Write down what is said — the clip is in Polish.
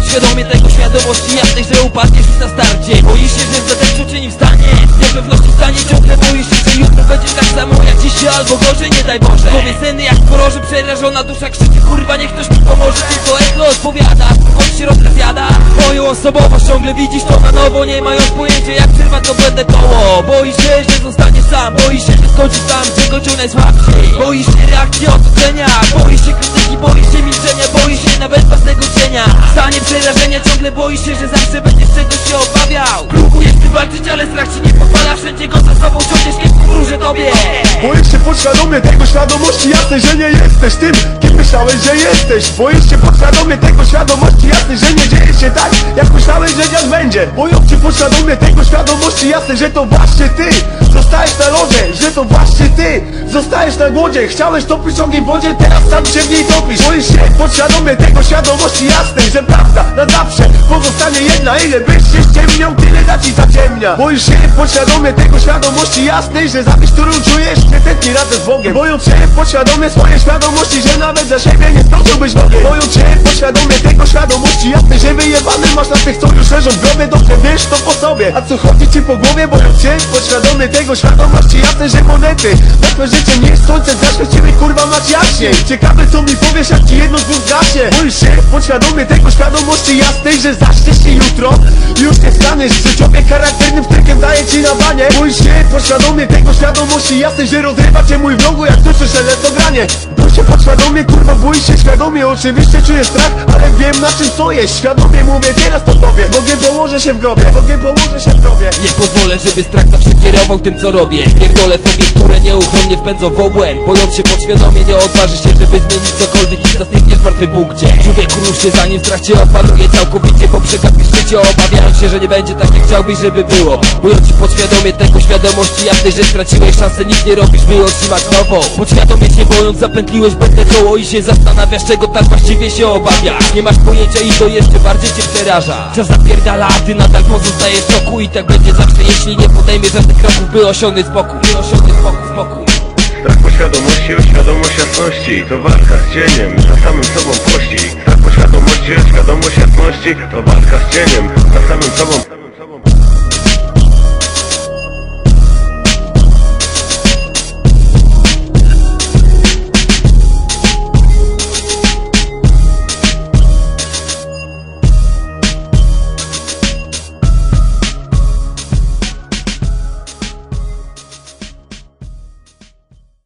podświadomie tego świadomości jasnej, że upadniesz już na starcie. Boisz się, że za ten przyczyni wstanie. Niepewności stanie ciągle boisz się, że jutro będzie tak samo jak dzisiaj albo gorzej, nie daj Boże. Głowie seny jak kolorze, przerażona dusza krzyczy Kurwa niech ktoś mi pomoże, tylko echo odpowiada Choć się rozjada Moją osobowość ciągle widzisz to na nowo Nie mając pojęcia jak przerwać to błędne koło. Boisz się, że zostaniesz sam Boisz się, że skończysz tam, kończą najsłabsi Boisz się reakcji otoczenia Boisz się krytyki, boisz się milczenia. Boisz się nawet własnego cienia. Stanie przerażenia, ciągle boisz się, że zawsze będziesz czegoś się obawiał. Próbujesz ty walczyć, ale strach ci nie pozwala. Wszędzie go za sobą ciągniesz, kiedy wróży tobie. Boisz się podświadomie tego świadomości jasnej, że nie jesteś tym, myślałeś, że jesteś? Boisz się podświadomie tego świadomości jasnej, że nie dzieje się tak, jak myślałeś, że dziać będzie. Boją cię podświadomie tego świadomości jasnej, że to właśnie ty. Zostajesz na lodzie, że to właśnie ty. Zostajesz na głodzie, chciałeś topić ogień w wodzie, teraz sam się w niej topisz. Boisz się podświadomie tego świadomości jasnej, że prawda na zawsze pozostanie jedna. Ile byś się ściemniał, tyle da ci zaciemnia. Boisz się podświadomie tego świadomości jasnej, że zawiść, którą czujesz, nie tętni razem z Bogiem. Bojąc się podświadomie swojej świadomości, że nawet za siebie nie stoczyłbyś nogę Bojąc się podświadomie tego świadomości jasnej, że wyjebany masz na tych, co już leżą w grobie Dobrze wiesz to po sobie, a co chodzi ci po głowie? Bojąc się podświadomy tego świadomości jasnej, że monety Na życie nie jest słońce, zaświeciły kurwa mać jaśniej. Ciekawe co mi powiesz, jak ci jedno z dwóch gaśnie Boisz się podświadomie tego świadomości jasnej, że zaczniesz się jutro Już nie staniesz. Życiowie charakternym strykiem daje ci na banie. Boisz się podświadomie tego świadomości jasnej, że rozrywa cię mój wrogu jak słyszysz to granie. Boisz się podświadomie, kurwa boisz się świadomie Oczywiście czuję strach, ale wiem na czym stoję. Świadomie mówię teraz to tobie Bogiem położę się w grobie, Bogiem położę się w grobie. Nie pozwolę, żeby strach zawsze kierował tym co robię. Pierdolę sobie, które nieuchronnie wpędzą w obłęd Bojąc się podświadomie nie odważy się, żeby zmienić cokolwiek i zastygnie w martwym punkcie Człowiek rusz się zanim w trakcie opanuje. Całkowicie Po przegapisz życie się, że nie będzie tak jak chciałbyś, żeby było. Bojąc się podświadomie tego świadomości jasnej, że straciłeś szansę Nic nie robisz, by otrzymać nową. Podświadomie się bojąc zapętliłeś błędne koło I się zastanawiasz, czego tak właściwie się obawiasz. Nie masz pojęcia i to jeszcze bardziej cię przeraża. Czas zapierdala, a ty nadal pozostajesz w szoku I tak będzie zawsze, jeśli nie podejmiesz żadnych kroków, by osiągnąć spokój. By osiągnąć spokój, spokój. Strach poświadomości, o świadomość jasności. To walka z cieniem, za samym sobą pościg Strach poświadomości, o świadomość jasności. To walka z cieniem, za samym sobą